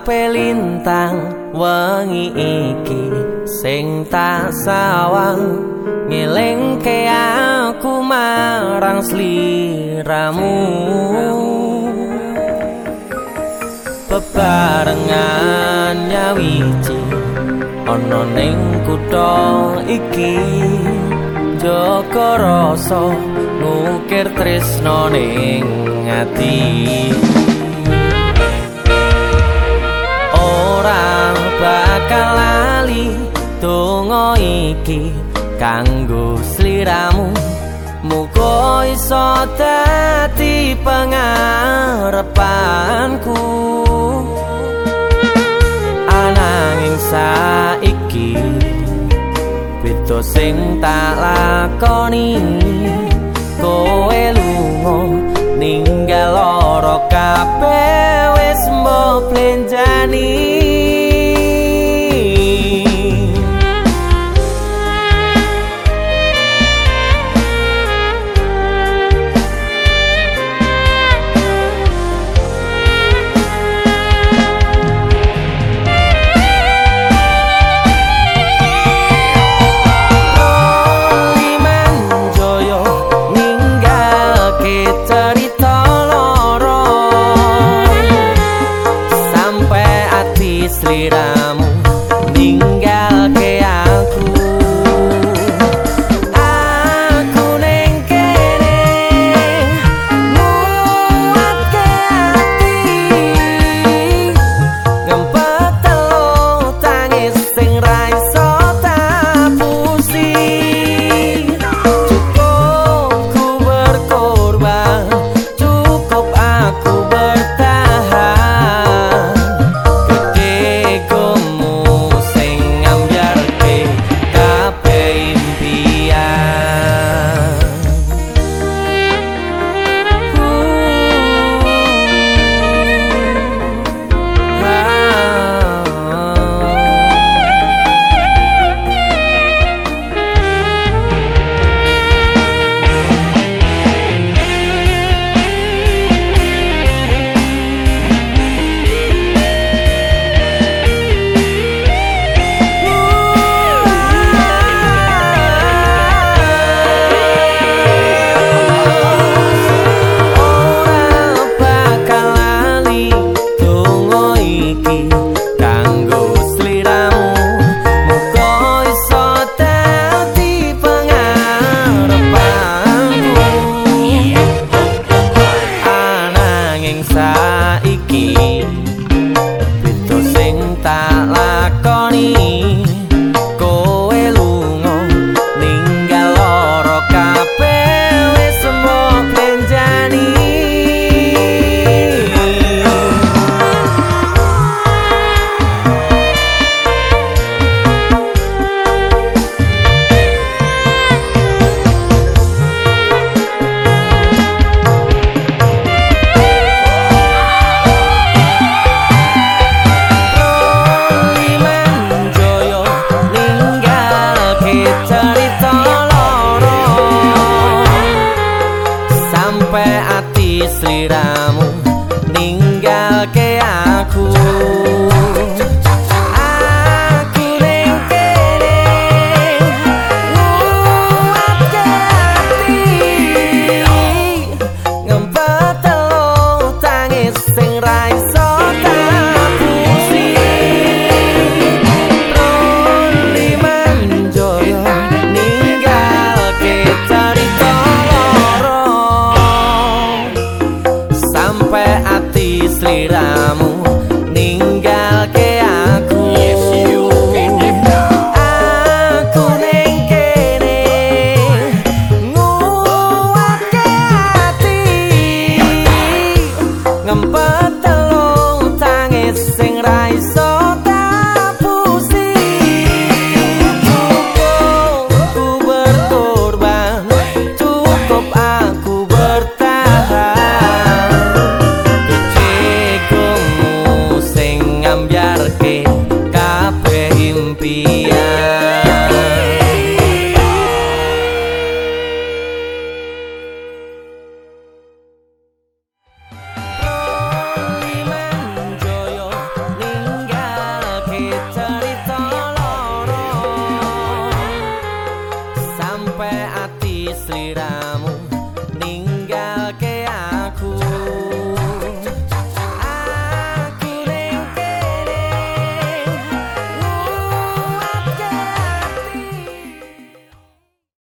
gemerlape lintang wengi iki sing tak sawang. Ngelingke aku marang sliramu. Bebarengan nyawiji ana ning kutha iki. Joko rasa ngukir tresno ning ati Ora bakal lali. Donga iki kanggo sliramu. Muga iso dadi pangarepanku Ananging saiki Bito sing tak lakoni. Kowe lungo sliramu Sri Ramu